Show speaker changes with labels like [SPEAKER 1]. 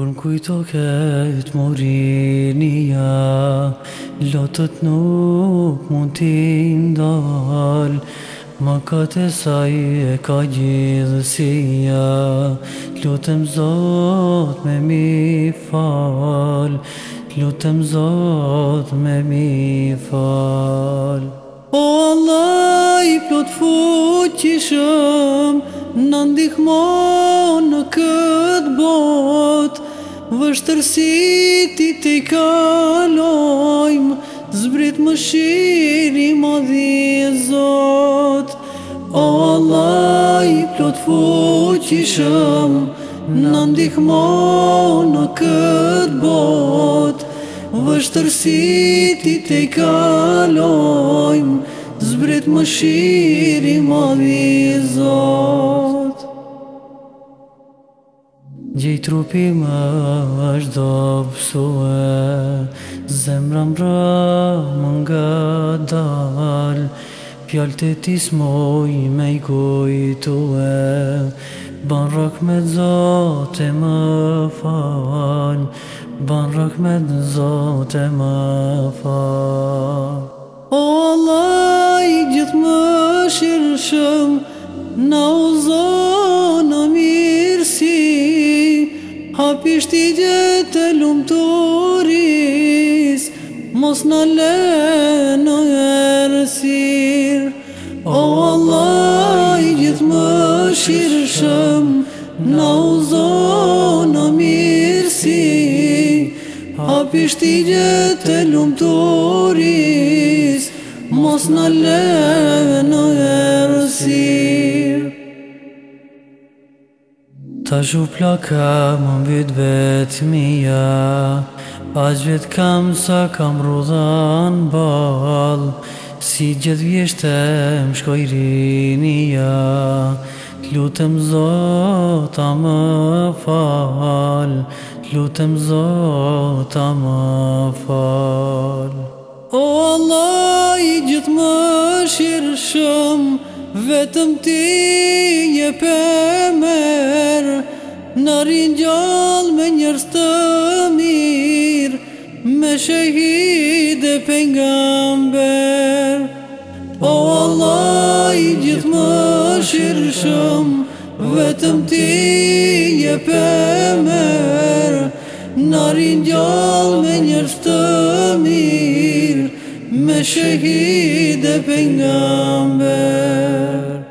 [SPEAKER 1] Kër në kujto këtë morinia Lotët nuk mund t'i ndal Më këtë e saj e ka gjithësia Lutëm zot me mi fal Lutëm zot me mi
[SPEAKER 2] fal O Allah i plotë fuqishëm në ndihmo në këtë bot Vështërësit i të i kalojmë Zbrit më shiri më dhje zot O Allah i plot fuqishëm Në ndihmo në këtë bot Vështërësit i të i kalojmë Zbret më shiri më dhje zot
[SPEAKER 1] trupi më është do pësue Zemra më bra nga dal Pjallë të tis moj me i kujtue Ban rak me zote më fal Ban rak me zote më fal
[SPEAKER 2] O Allah i gjithë më shirë shumë u zote Hapisht i gjete lumëtoris Mos në le në erësir O Allah i gjithë më shirë shëm Në uzo në mirësi Hapisht i gjete lumëtoris Mos në le në erësir
[SPEAKER 1] Ta shupla ka më mbit vetë mija Pas vetë kam sa kam rudhan bal Si gjithë vjeshte më shkoj rinja T'lutëm zota më fal T'lutëm zota më fal
[SPEAKER 2] O Allah i gjithë më shirë shumë vetëm ti një pëmer Në rinjall me njërës të mirë Me shëhid e pengamber O Allah i gjithë më shirë shumë Vetëm ti një pëmer Në rinjall me njërës të mirë shahid pe